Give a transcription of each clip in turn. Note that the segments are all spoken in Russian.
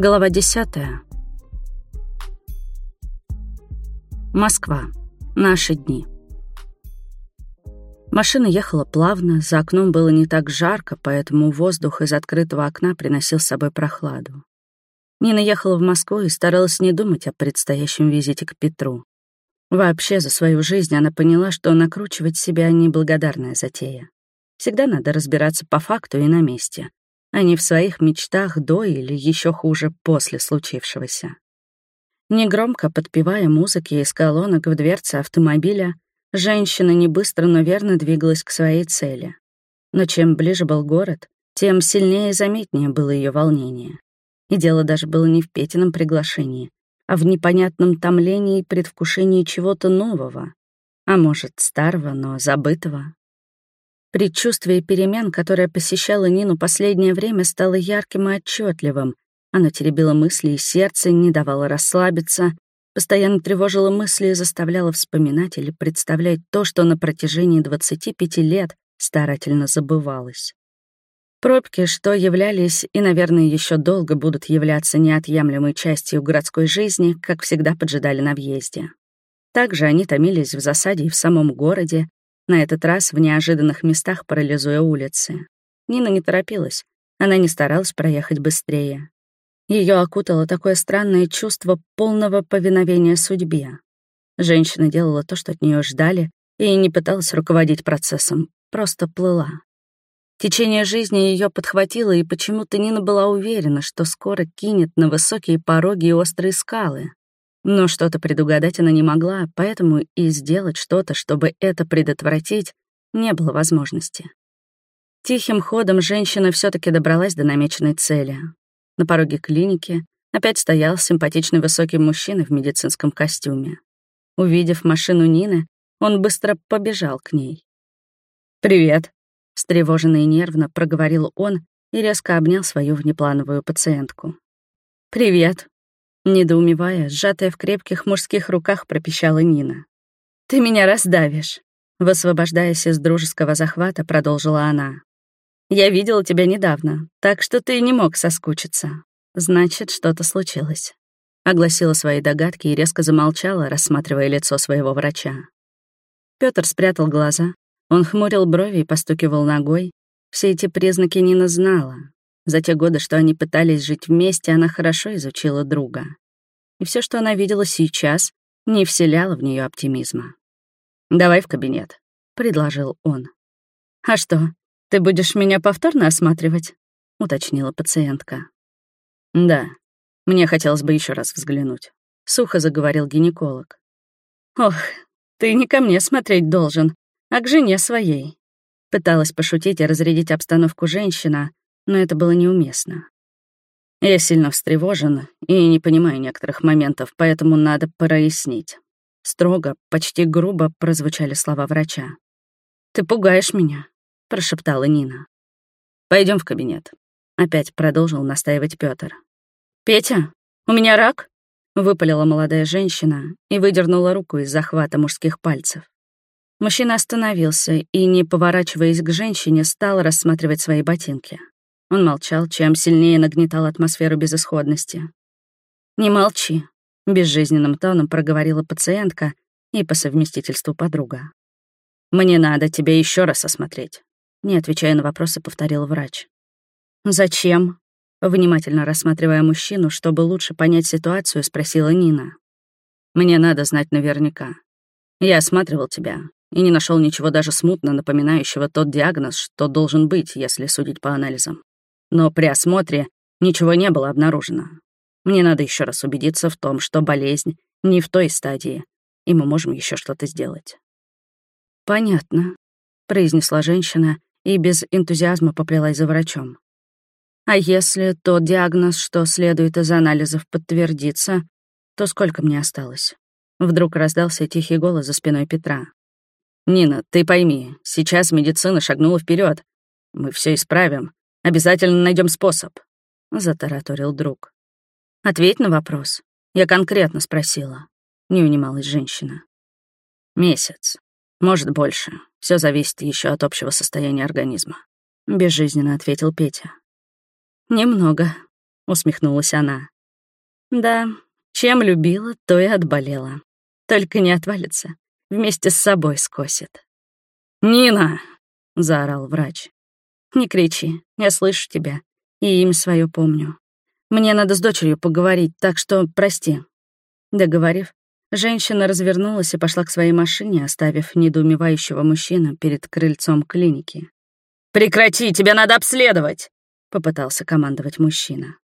Глава десятая. Москва. Наши дни. Машина ехала плавно, за окном было не так жарко, поэтому воздух из открытого окна приносил с собой прохладу. Нина ехала в Москву и старалась не думать о предстоящем визите к Петру. Вообще, за свою жизнь она поняла, что накручивать себя — неблагодарная затея. Всегда надо разбираться по факту и на месте, а не в своих мечтах до или еще хуже после случившегося. Негромко подпевая музыки из колонок в дверце автомобиля, женщина не быстро, но верно двигалась к своей цели. Но чем ближе был город, тем сильнее и заметнее было ее волнение. И дело даже было не в Петином приглашении, а в непонятном томлении и предвкушении чего-то нового, а может, старого, но забытого. Предчувствие перемен, которое посещало Нину последнее время, стало ярким и отчетливым. Оно теребило мысли и сердце, не давало расслабиться, постоянно тревожило мысли и заставляло вспоминать или представлять то, что на протяжении 25 лет старательно забывалось. Пробки, что являлись и, наверное, еще долго будут являться неотъемлемой частью городской жизни, как всегда поджидали на въезде. Также они томились в засаде и в самом городе, на этот раз в неожиданных местах парализуя улицы. Нина не торопилась, она не старалась проехать быстрее. Ее окутало такое странное чувство полного повиновения судьбе. Женщина делала то, что от нее ждали, и не пыталась руководить процессом, просто плыла. Течение жизни ее подхватило, и почему-то Нина была уверена, что скоро кинет на высокие пороги и острые скалы. Но что-то предугадать она не могла, поэтому и сделать что-то, чтобы это предотвратить, не было возможности. Тихим ходом женщина все таки добралась до намеченной цели. На пороге клиники опять стоял симпатичный высокий мужчина в медицинском костюме. Увидев машину Нины, он быстро побежал к ней. «Привет», — встревоженно и нервно проговорил он и резко обнял свою внеплановую пациентку. «Привет», Недоумевая, сжатая в крепких мужских руках, пропищала Нина. «Ты меня раздавишь!» Высвобождаясь из дружеского захвата, продолжила она. «Я видела тебя недавно, так что ты не мог соскучиться. Значит, что-то случилось». Огласила свои догадки и резко замолчала, рассматривая лицо своего врача. Пётр спрятал глаза, он хмурил брови и постукивал ногой. Все эти признаки Нина знала, за те годы, что они пытались жить вместе, она хорошо изучила друга. И все, что она видела сейчас, не вселяло в нее оптимизма. «Давай в кабинет», — предложил он. «А что, ты будешь меня повторно осматривать?» — уточнила пациентка. «Да, мне хотелось бы еще раз взглянуть», — сухо заговорил гинеколог. «Ох, ты не ко мне смотреть должен, а к жене своей», — пыталась пошутить и разрядить обстановку женщина, но это было неуместно. Я сильно встревожен и не понимаю некоторых моментов, поэтому надо прояснить. Строго, почти грубо прозвучали слова врача. «Ты пугаешь меня», — прошептала Нина. Пойдем в кабинет», — опять продолжил настаивать Пётр. «Петя, у меня рак?» — выпалила молодая женщина и выдернула руку из захвата мужских пальцев. Мужчина остановился и, не поворачиваясь к женщине, стал рассматривать свои ботинки. Он молчал, чем сильнее нагнетал атмосферу безысходности. «Не молчи», — безжизненным тоном проговорила пациентка и по совместительству подруга. «Мне надо тебя еще раз осмотреть», — не отвечая на вопросы, повторил врач. «Зачем?» — внимательно рассматривая мужчину, чтобы лучше понять ситуацию, спросила Нина. «Мне надо знать наверняка. Я осматривал тебя и не нашел ничего даже смутно напоминающего тот диагноз, что должен быть, если судить по анализам но при осмотре ничего не было обнаружено. Мне надо еще раз убедиться в том, что болезнь не в той стадии, и мы можем еще что-то сделать. «Понятно», — произнесла женщина и без энтузиазма поплелась за врачом. «А если тот диагноз, что следует из анализов, подтвердится, то сколько мне осталось?» Вдруг раздался тихий голос за спиной Петра. «Нина, ты пойми, сейчас медицина шагнула вперед. Мы все исправим. Обязательно найдем способ», — затараторил друг. «Ответь на вопрос. Я конкретно спросила». Не унималась женщина. «Месяц. Может, больше. Все зависит еще от общего состояния организма», — безжизненно ответил Петя. «Немного», усмехнулась она. Да, чем любила, то и отболела. Только не отвалится, вместе с собой скосит. «Нина!» — заорал врач. «Не кричи, я слышу тебя, и имя свое помню. Мне надо с дочерью поговорить, так что прости». Договорив, женщина развернулась и пошла к своей машине, оставив недоумевающего мужчину перед крыльцом клиники. «Прекрати, тебя надо обследовать!» — попытался командовать мужчина.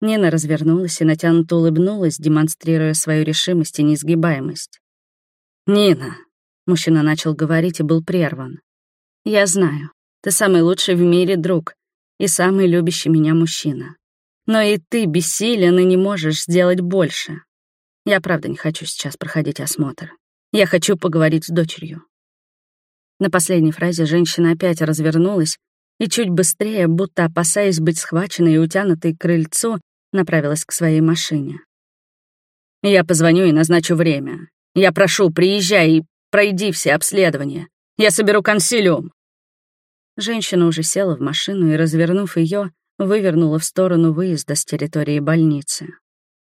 Нина развернулась и натянуто улыбнулась, демонстрируя свою решимость и неизгибаемость. «Нина!» — мужчина начал говорить и был прерван. «Я знаю, ты самый лучший в мире друг и самый любящий меня мужчина. Но и ты бессилен и не можешь сделать больше. Я правда не хочу сейчас проходить осмотр. Я хочу поговорить с дочерью». На последней фразе женщина опять развернулась и чуть быстрее, будто опасаясь быть схваченной и утянутой к крыльцу, направилась к своей машине. «Я позвоню и назначу время. Я прошу, приезжай и пройди все обследования. Я соберу консилиум». Женщина уже села в машину и, развернув ее, вывернула в сторону выезда с территории больницы.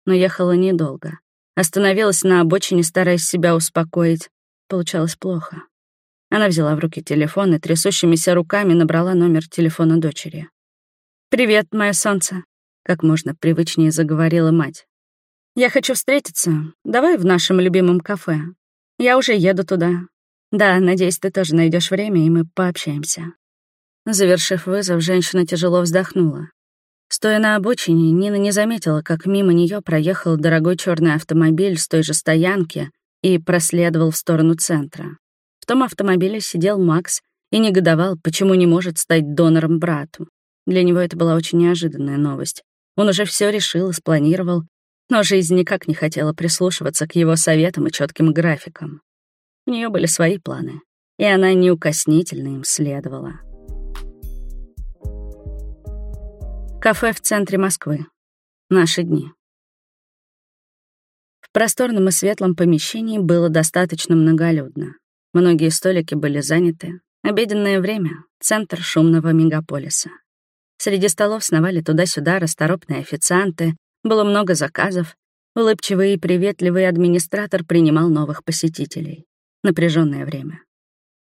Но ехала недолго. Остановилась на обочине, стараясь себя успокоить. Получалось плохо. Она взяла в руки телефон и трясущимися руками набрала номер телефона дочери. «Привет, мое солнце», — как можно привычнее заговорила мать. «Я хочу встретиться. Давай в нашем любимом кафе. Я уже еду туда. Да, надеюсь, ты тоже найдешь время, и мы пообщаемся». Завершив вызов, женщина тяжело вздохнула. Стоя на обочине, Нина не заметила, как мимо нее проехал дорогой черный автомобиль с той же стоянки и проследовал в сторону центра. В том автомобиле сидел Макс и негодовал, почему не может стать донором брату. Для него это была очень неожиданная новость. Он уже все решил и спланировал, но жизнь никак не хотела прислушиваться к его советам и четким графикам. У нее были свои планы, и она неукоснительно им следовала. Кафе в центре Москвы. Наши дни. В просторном и светлом помещении было достаточно многолюдно. Многие столики были заняты. Обеденное время — центр шумного мегаполиса. Среди столов сновали туда-сюда расторопные официанты, было много заказов. Улыбчивый и приветливый администратор принимал новых посетителей. Напряженное время.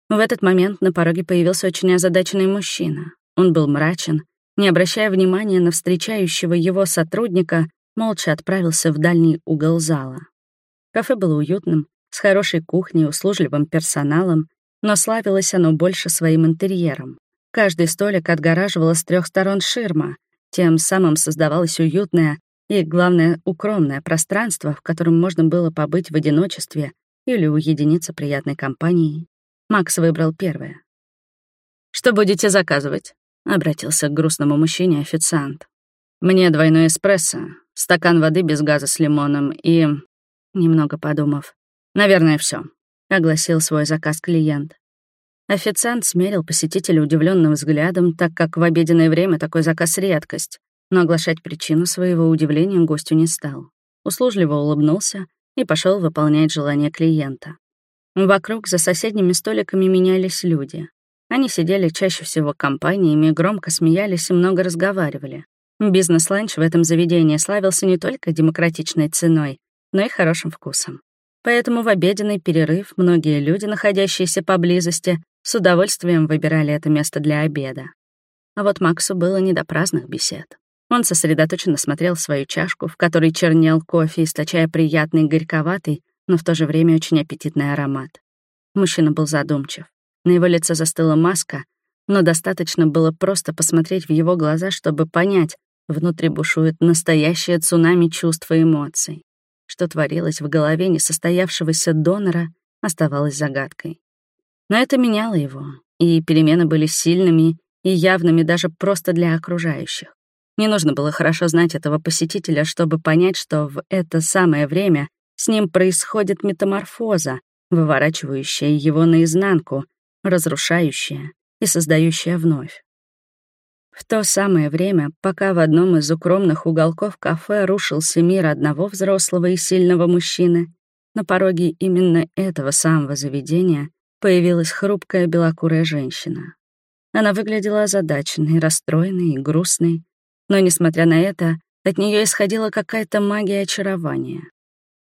В этот момент на пороге появился очень озадаченный мужчина. Он был мрачен, не обращая внимания на встречающего его сотрудника, молча отправился в дальний угол зала. Кафе было уютным, с хорошей кухней, услужливым персоналом, но славилось оно больше своим интерьером. Каждый столик отгораживала с трех сторон ширма, тем самым создавалось уютное и, главное, укромное пространство, в котором можно было побыть в одиночестве или уединиться приятной компанией. Макс выбрал первое. «Что будете заказывать?» — обратился к грустному мужчине официант. «Мне двойной эспрессо, стакан воды без газа с лимоном и...» Немного подумав, «Наверное, все, огласил свой заказ клиент. Официант смерил посетителя удивленным взглядом, так как в обеденное время такой заказ — редкость, но оглашать причину своего удивления гостю не стал. Услужливо улыбнулся и пошел выполнять желание клиента. Вокруг за соседними столиками менялись люди. Они сидели чаще всего компаниями, громко смеялись и много разговаривали. Бизнес-ланч в этом заведении славился не только демократичной ценой, но и хорошим вкусом. Поэтому в обеденный перерыв многие люди, находящиеся поблизости, с удовольствием выбирали это место для обеда. А вот Максу было не до праздных бесед. Он сосредоточенно смотрел свою чашку, в которой чернел кофе, источая приятный горьковатый, но в то же время очень аппетитный аромат. Мужчина был задумчив. На его лице застыла маска, но достаточно было просто посмотреть в его глаза, чтобы понять, внутри бушует настоящее цунами чувств и эмоций. Что творилось в голове несостоявшегося донора, оставалось загадкой. Но это меняло его, и перемены были сильными и явными даже просто для окружающих. Не нужно было хорошо знать этого посетителя, чтобы понять, что в это самое время с ним происходит метаморфоза, выворачивающая его наизнанку, разрушающая и создающая вновь. В то самое время, пока в одном из укромных уголков кафе рушился мир одного взрослого и сильного мужчины, на пороге именно этого самого заведения появилась хрупкая белокурая женщина. Она выглядела озадаченной, расстроенной и грустной, Но, несмотря на это, от нее исходила какая-то магия очарования.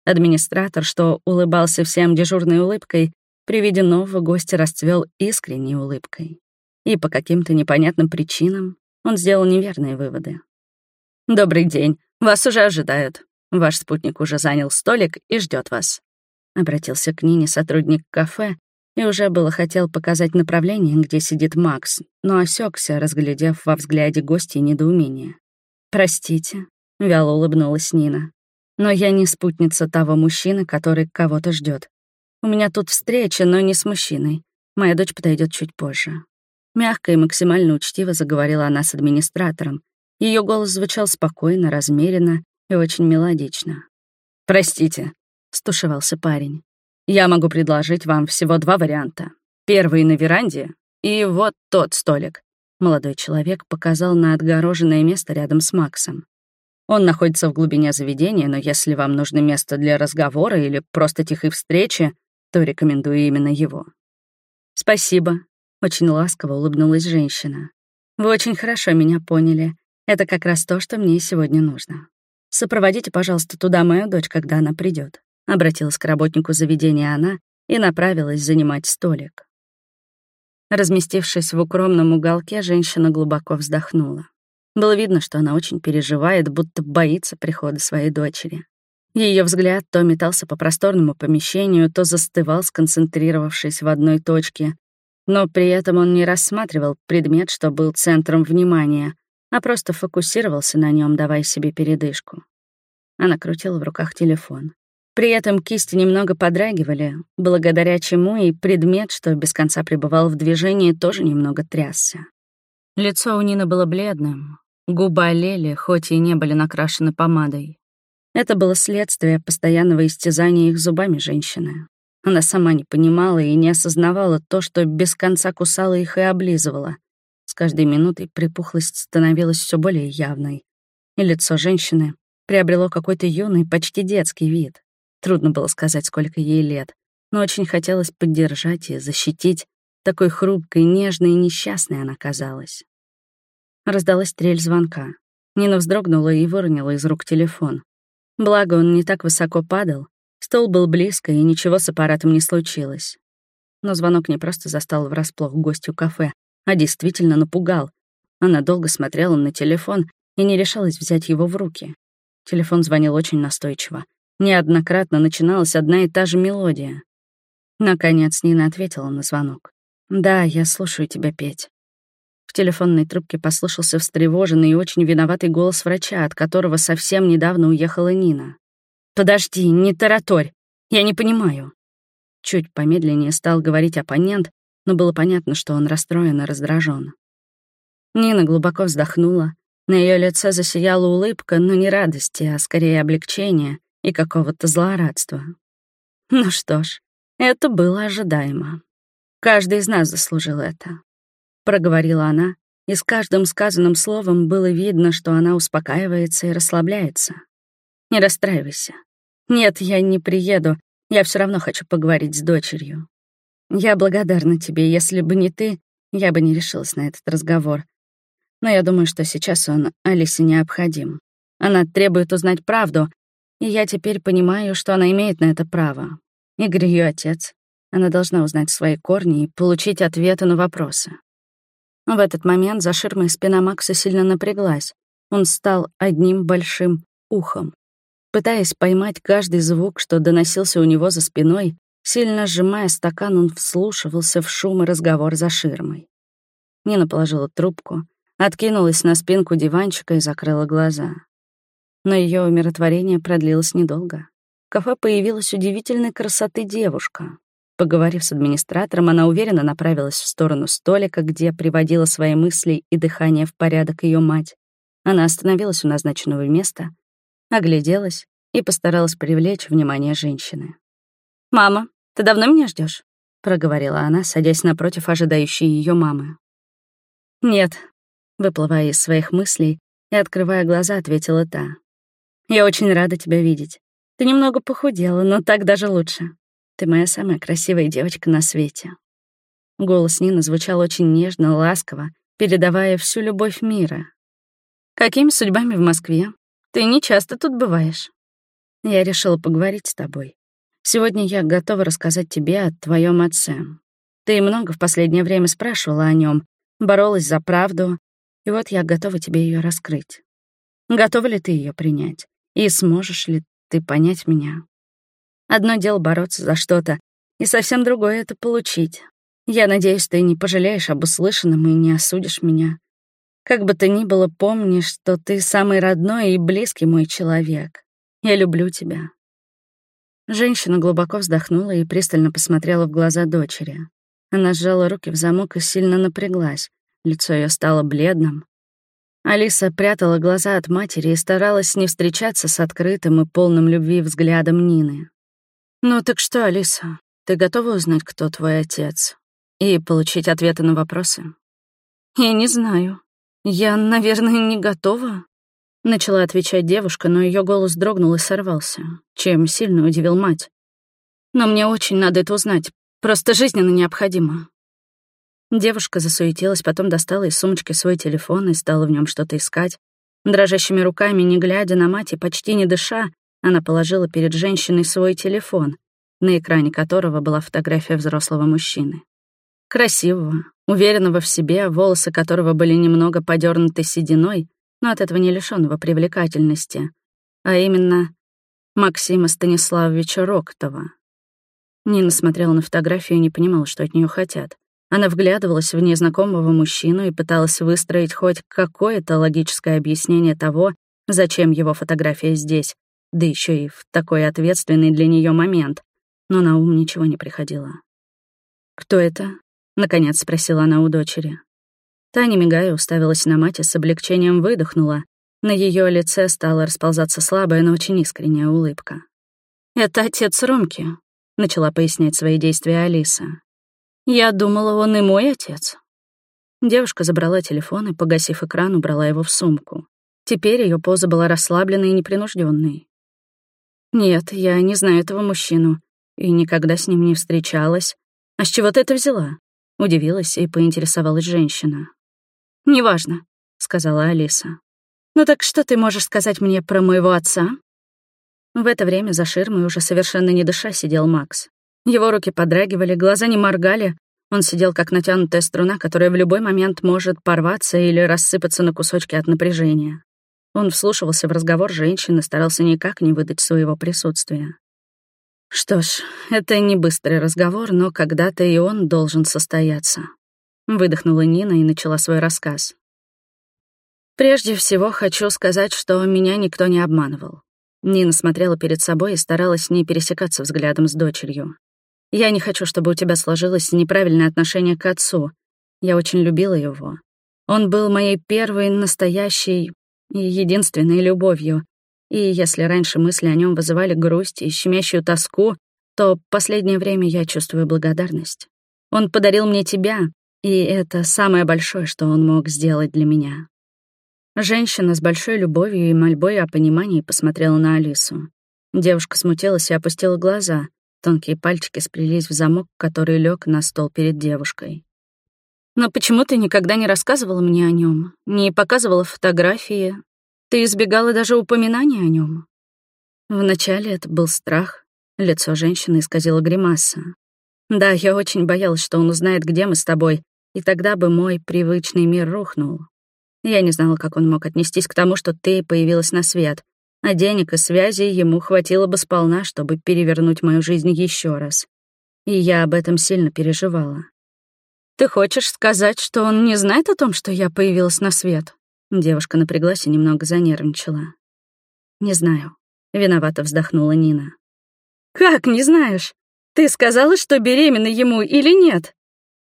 Администратор, что улыбался всем дежурной улыбкой, при виде нового гостя расцвел искренней улыбкой. И по каким-то непонятным причинам он сделал неверные выводы. «Добрый день. Вас уже ожидают. Ваш спутник уже занял столик и ждет вас». Обратился к Нине сотрудник кафе и уже было хотел показать направление, где сидит Макс, но осекся, разглядев во взгляде гостя недоумение. «Простите», — вяло улыбнулась Нина, «но я не спутница того мужчины, который кого-то ждет. У меня тут встреча, но не с мужчиной. Моя дочь подойдет чуть позже». Мягко и максимально учтиво заговорила она с администратором. Ее голос звучал спокойно, размеренно и очень мелодично. «Простите», — стушевался парень. «Я могу предложить вам всего два варианта. Первый на веранде и вот тот столик». Молодой человек показал на отгороженное место рядом с Максом. Он находится в глубине заведения, но если вам нужно место для разговора или просто тихой встречи, то рекомендую именно его. «Спасибо», очень ласково улыбнулась женщина. «Вы очень хорошо меня поняли. Это как раз то, что мне сегодня нужно. Сопроводите, пожалуйста, туда мою дочь, когда она придет. Обратилась к работнику заведения она и направилась занимать столик. Разместившись в укромном уголке, женщина глубоко вздохнула. Было видно, что она очень переживает, будто боится прихода своей дочери. Ее взгляд то метался по просторному помещению, то застывал, сконцентрировавшись в одной точке, но при этом он не рассматривал предмет, что был центром внимания, а просто фокусировался на нем, давая себе передышку. Она крутила в руках телефон. При этом кисти немного подрагивали, благодаря чему и предмет, что без конца пребывал в движении, тоже немного трясся. Лицо у Нины было бледным, губы олели, хоть и не были накрашены помадой. Это было следствие постоянного истязания их зубами женщины. Она сама не понимала и не осознавала то, что без конца кусала их и облизывала. С каждой минутой припухлость становилась все более явной. И лицо женщины приобрело какой-то юный, почти детский вид. Трудно было сказать, сколько ей лет, но очень хотелось поддержать и защитить. Такой хрупкой, нежной и несчастной она казалась. Раздалась трель звонка. Нина вздрогнула и выронила из рук телефон. Благо, он не так высоко падал, Стол был близко, и ничего с аппаратом не случилось. Но звонок не просто застал врасплох гостю кафе, а действительно напугал. Она долго смотрела на телефон и не решалась взять его в руки. Телефон звонил очень настойчиво. Неоднократно начиналась одна и та же мелодия. Наконец Нина ответила на звонок. «Да, я слушаю тебя петь». В телефонной трубке послышался встревоженный и очень виноватый голос врача, от которого совсем недавно уехала Нина. «Подожди, не тараторь. Я не понимаю». Чуть помедленнее стал говорить оппонент, но было понятно, что он расстроен и раздражен. Нина глубоко вздохнула. На ее лице засияла улыбка, но не радости, а скорее облегчения и какого-то злорадства. Ну что ж, это было ожидаемо. Каждый из нас заслужил это. Проговорила она, и с каждым сказанным словом было видно, что она успокаивается и расслабляется. Не расстраивайся. Нет, я не приеду. Я все равно хочу поговорить с дочерью. Я благодарна тебе. Если бы не ты, я бы не решилась на этот разговор. Но я думаю, что сейчас он Алисе необходим. Она требует узнать правду, и я теперь понимаю, что она имеет на это право. Игорь ее отец. Она должна узнать свои корни и получить ответы на вопросы. В этот момент за ширмой спина Макса сильно напряглась. Он стал одним большим ухом. Пытаясь поймать каждый звук, что доносился у него за спиной, сильно сжимая стакан, он вслушивался в шум и разговор за ширмой. Нина положила трубку, откинулась на спинку диванчика и закрыла глаза. Но ее умиротворение продлилось недолго. В кафе появилась удивительной красоты девушка. Поговорив с администратором, она уверенно направилась в сторону столика, где приводила свои мысли и дыхание в порядок ее мать. Она остановилась у назначенного места — огляделась и постаралась привлечь внимание женщины. «Мама, ты давно меня ждешь? проговорила она, садясь напротив ожидающей ее мамы. «Нет», — выплывая из своих мыслей и открывая глаза, ответила та. «Я очень рада тебя видеть. Ты немного похудела, но так даже лучше. Ты моя самая красивая девочка на свете». Голос Нины звучал очень нежно, ласково, передавая всю любовь мира. Какими судьбами в Москве? Ты не часто тут бываешь. Я решила поговорить с тобой. Сегодня я готова рассказать тебе о твоем отце. Ты много в последнее время спрашивала о нем, боролась за правду, и вот я готова тебе ее раскрыть. Готова ли ты ее принять? И сможешь ли ты понять меня? Одно дело бороться за что-то, и совсем другое — это получить. Я надеюсь, ты не пожалеешь об услышанном и не осудишь меня. Как бы то ни было, помни, что ты самый родной и близкий мой человек. Я люблю тебя». Женщина глубоко вздохнула и пристально посмотрела в глаза дочери. Она сжала руки в замок и сильно напряглась. Лицо ее стало бледным. Алиса прятала глаза от матери и старалась не встречаться с открытым и полным любви взглядом Нины. «Ну так что, Алиса, ты готова узнать, кто твой отец? И получить ответы на вопросы?» «Я не знаю. Я, наверное, не готова», Начала отвечать девушка, но ее голос дрогнул и сорвался, чем сильно удивил мать. «Но мне очень надо это узнать. Просто жизненно необходимо». Девушка засуетилась, потом достала из сумочки свой телефон и стала в нем что-то искать. Дрожащими руками, не глядя на мать и почти не дыша, она положила перед женщиной свой телефон, на экране которого была фотография взрослого мужчины. Красивого, уверенного в себе, волосы которого были немного подернуты сединой, но от этого не лишённого привлекательности, а именно Максима Станиславовича Роктова. Нина смотрела на фотографию и не понимала, что от нее хотят. Она вглядывалась в незнакомого мужчину и пыталась выстроить хоть какое-то логическое объяснение того, зачем его фотография здесь, да еще и в такой ответственный для нее момент, но на ум ничего не приходило. «Кто это?» — наконец спросила она у дочери. Таня, мигая, уставилась на мать и с облегчением выдохнула. На ее лице стала расползаться слабая, но очень искренняя улыбка. «Это отец Ромки», — начала пояснять свои действия Алиса. «Я думала, он и мой отец». Девушка забрала телефон и, погасив экран, убрала его в сумку. Теперь ее поза была расслабленной и непринужденной. «Нет, я не знаю этого мужчину и никогда с ним не встречалась. А с чего ты это взяла?» — удивилась и поинтересовалась женщина. «Неважно», — сказала Алиса. «Ну так что ты можешь сказать мне про моего отца?» В это время за ширмой уже совершенно не дыша сидел Макс. Его руки подрагивали, глаза не моргали. Он сидел как натянутая струна, которая в любой момент может порваться или рассыпаться на кусочки от напряжения. Он вслушивался в разговор женщины, старался никак не выдать своего присутствия. Что ж, это не быстрый разговор, но когда-то и он должен состояться. Выдохнула Нина и начала свой рассказ. Прежде всего хочу сказать, что меня никто не обманывал. Нина смотрела перед собой и старалась не пересекаться взглядом с дочерью. Я не хочу, чтобы у тебя сложилось неправильное отношение к отцу. Я очень любила его. Он был моей первой, настоящей и единственной любовью. И если раньше мысли о нем вызывали грусть и щемящую тоску, то последнее время я чувствую благодарность. Он подарил мне тебя, и это самое большое, что он мог сделать для меня. Женщина с большой любовью и мольбой о понимании посмотрела на Алису. Девушка смутилась и опустила глаза. Тонкие пальчики сплелись в замок, который лег на стол перед девушкой. «Но почему ты никогда не рассказывала мне о нем, не показывала фотографии? Ты избегала даже упоминания о нем. Вначале это был страх. Лицо женщины исказило гримаса. Да, я очень боялась, что он узнает, где мы с тобой, и тогда бы мой привычный мир рухнул. Я не знала, как он мог отнестись к тому, что ты появилась на свет, а денег и связи ему хватило бы сполна, чтобы перевернуть мою жизнь еще раз. И я об этом сильно переживала. «Ты хочешь сказать, что он не знает о том, что я появилась на свет?» Девушка напряглась и немного занервничала. «Не знаю», — виновато вздохнула Нина. «Как не знаешь? Ты сказала, что беременна ему или нет?»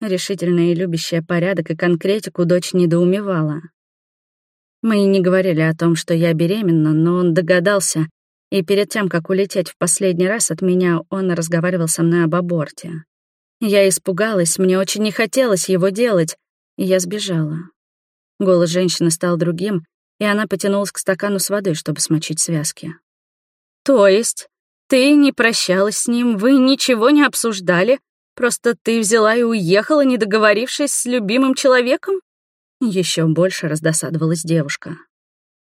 Решительная и любящая порядок и конкретику дочь недоумевала. Мы не говорили о том, что я беременна, но он догадался, и перед тем, как улететь в последний раз от меня, он разговаривал со мной об аборте. Я испугалась, мне очень не хотелось его делать, и я сбежала. Голос женщины стал другим, и она потянулась к стакану с водой, чтобы смочить связки. «То есть ты не прощалась с ним, вы ничего не обсуждали, Просто ты взяла и уехала, не договорившись с любимым человеком? Еще больше раздосадовалась девушка.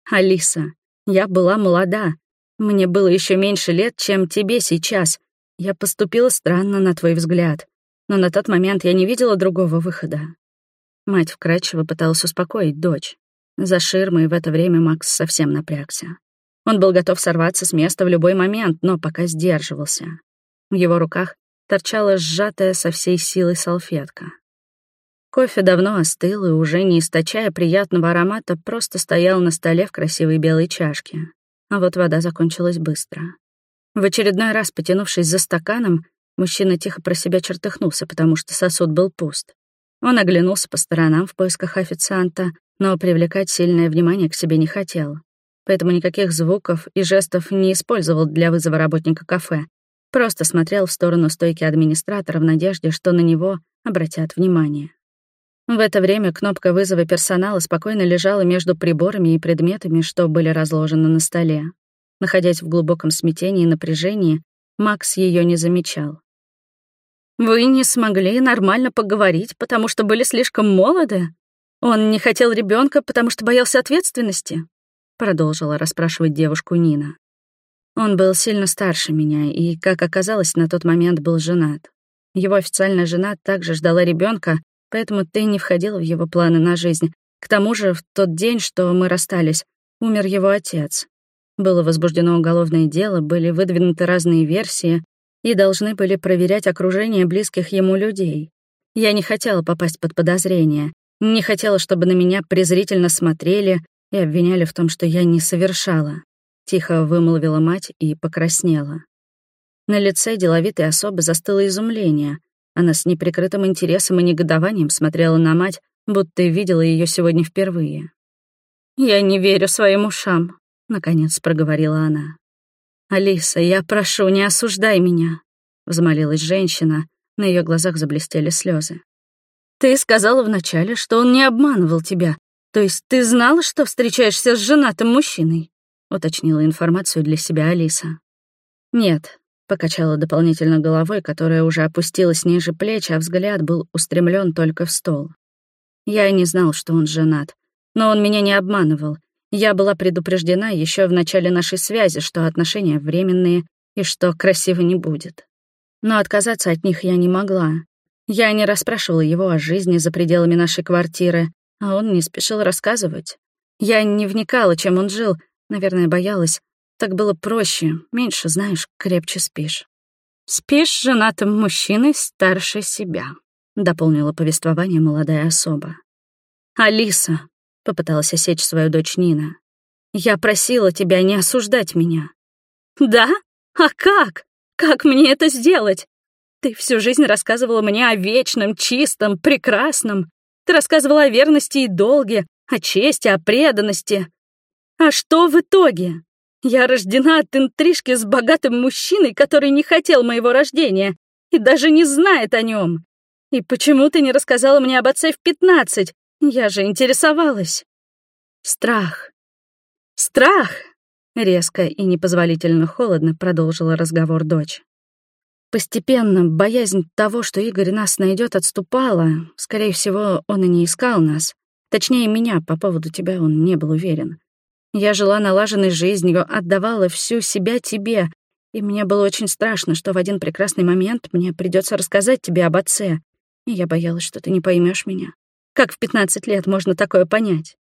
Алиса, я была молода. Мне было еще меньше лет, чем тебе сейчас. Я поступила странно, на твой взгляд. Но на тот момент я не видела другого выхода. Мать вкрадчиво пыталась успокоить дочь. За ширмой в это время Макс совсем напрягся. Он был готов сорваться с места в любой момент, но пока сдерживался. В его руках торчала сжатая со всей силой салфетка. Кофе давно остыл и, уже не источая приятного аромата, просто стоял на столе в красивой белой чашке. А вот вода закончилась быстро. В очередной раз, потянувшись за стаканом, мужчина тихо про себя чертыхнулся, потому что сосуд был пуст. Он оглянулся по сторонам в поисках официанта, но привлекать сильное внимание к себе не хотел. Поэтому никаких звуков и жестов не использовал для вызова работника кафе. Просто смотрел в сторону стойки администратора в надежде, что на него обратят внимание. В это время кнопка вызова персонала спокойно лежала между приборами и предметами, что были разложены на столе. Находясь в глубоком смятении и напряжении, Макс ее не замечал. «Вы не смогли нормально поговорить, потому что были слишком молоды? Он не хотел ребенка, потому что боялся ответственности?» Продолжила расспрашивать девушку Нина. Он был сильно старше меня и, как оказалось, на тот момент был женат. Его официальная жена также ждала ребенка, поэтому ты не входила в его планы на жизнь. К тому же, в тот день, что мы расстались, умер его отец. Было возбуждено уголовное дело, были выдвинуты разные версии и должны были проверять окружение близких ему людей. Я не хотела попасть под подозрение, не хотела, чтобы на меня презрительно смотрели и обвиняли в том, что я не совершала. Тихо вымолвила мать и покраснела. На лице деловитой особы застыло изумление — она с неприкрытым интересом и негодованием смотрела на мать, будто видела ее сегодня впервые. «Я не верю своим ушам», — наконец проговорила она. «Алиса, я прошу, не осуждай меня», — взмолилась женщина, на ее глазах заблестели слезы. «Ты сказала вначале, что он не обманывал тебя. То есть ты знала, что встречаешься с женатым мужчиной?» — уточнила информацию для себя Алиса. «Нет, Покачала дополнительно головой, которая уже опустилась ниже плеч, а взгляд был устремлен только в стол. Я и не знал, что он женат. Но он меня не обманывал. Я была предупреждена еще в начале нашей связи, что отношения временные и что красиво не будет. Но отказаться от них я не могла. Я не расспрашивала его о жизни за пределами нашей квартиры, а он не спешил рассказывать. Я не вникала, чем он жил, наверное, боялась, так было проще, меньше знаешь, крепче спишь. «Спишь женатым мужчиной старше себя», — дополнила повествование молодая особа. «Алиса», — попыталась осечь свою дочь Нина, — «я просила тебя не осуждать меня». «Да? А как? Как мне это сделать? Ты всю жизнь рассказывала мне о вечном, чистом, прекрасном. Ты рассказывала о верности и долге, о чести, о преданности. А что в итоге? Я рождена от интрижки с богатым мужчиной, который не хотел моего рождения и даже не знает о нем. И почему ты не рассказала мне об отце в пятнадцать? Я же интересовалась. Страх. Страх! Резко и непозволительно холодно продолжила разговор дочь. Постепенно боязнь того, что Игорь нас найдет, отступала. Скорее всего, он и не искал нас. Точнее, меня по поводу тебя он не был уверен. Я жила налаженной жизнью, отдавала всю себя тебе, и мне было очень страшно, что в один прекрасный момент мне придется рассказать тебе об отце. И я боялась, что ты не поймешь меня. Как в 15 лет можно такое понять?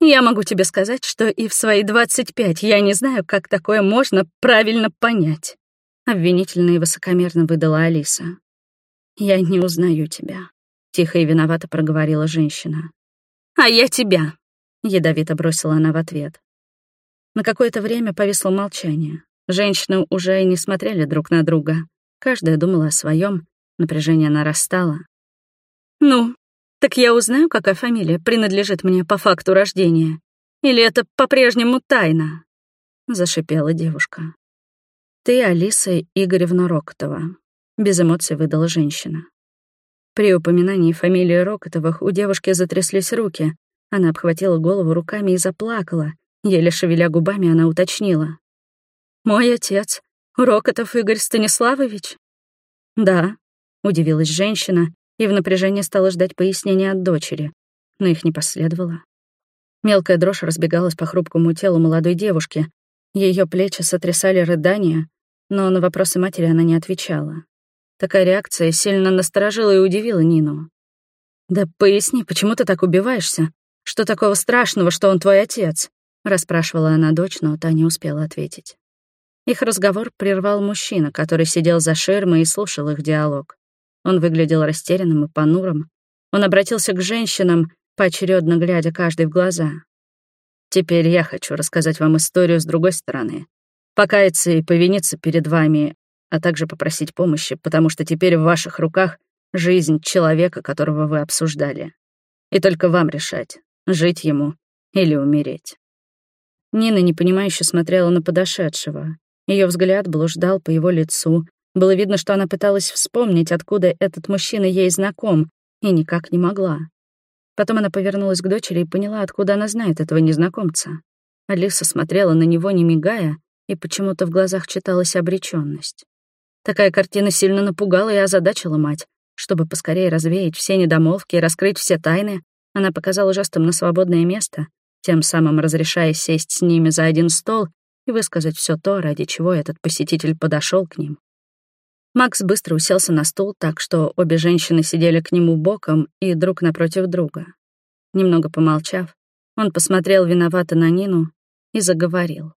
Я могу тебе сказать, что и в свои 25 я не знаю, как такое можно правильно понять. Обвинительно и высокомерно выдала Алиса. «Я не узнаю тебя», — тихо и виновато проговорила женщина. «А я тебя», — ядовито бросила она в ответ. На какое-то время повисло молчание. Женщины уже и не смотрели друг на друга. Каждая думала о своем, напряжение нарастало. «Ну, так я узнаю, какая фамилия принадлежит мне по факту рождения. Или это по-прежнему тайна?» — зашипела девушка. «Ты Алиса Игоревна Рокотова», — без эмоций выдала женщина. При упоминании фамилии Рокотовых у девушки затряслись руки, она обхватила голову руками и заплакала. Еле шевеля губами, она уточнила. «Мой отец, Рокотов Игорь Станиславович?» «Да», — удивилась женщина и в напряжении стала ждать пояснения от дочери, но их не последовало. Мелкая дрожь разбегалась по хрупкому телу молодой девушки. Ее плечи сотрясали рыдания, но на вопросы матери она не отвечала. Такая реакция сильно насторожила и удивила Нину. «Да поясни, почему ты так убиваешься? Что такого страшного, что он твой отец?» — расспрашивала она дочь, но та не успела ответить. Их разговор прервал мужчина, который сидел за ширмой и слушал их диалог. Он выглядел растерянным и понурым. Он обратился к женщинам, поочередно глядя каждой в глаза. «Теперь я хочу рассказать вам историю с другой стороны. Покаяться и повиниться перед вами, а также попросить помощи, потому что теперь в ваших руках жизнь человека, которого вы обсуждали. И только вам решать, жить ему или умереть». Нина непонимающе смотрела на подошедшего. Ее взгляд блуждал по его лицу. Было видно, что она пыталась вспомнить, откуда этот мужчина ей знаком, и никак не могла. Потом она повернулась к дочери и поняла, откуда она знает этого незнакомца. Алиса смотрела на него, не мигая, и почему-то в глазах читалась обречённость. Такая картина сильно напугала и озадачила мать. Чтобы поскорее развеять все недомолвки и раскрыть все тайны, она показала жестом на свободное место, тем самым разрешая сесть с ними за один стол и высказать все то, ради чего этот посетитель подошел к ним. Макс быстро уселся на стул так, что обе женщины сидели к нему боком и друг напротив друга. Немного помолчав, он посмотрел виновато на Нину и заговорил.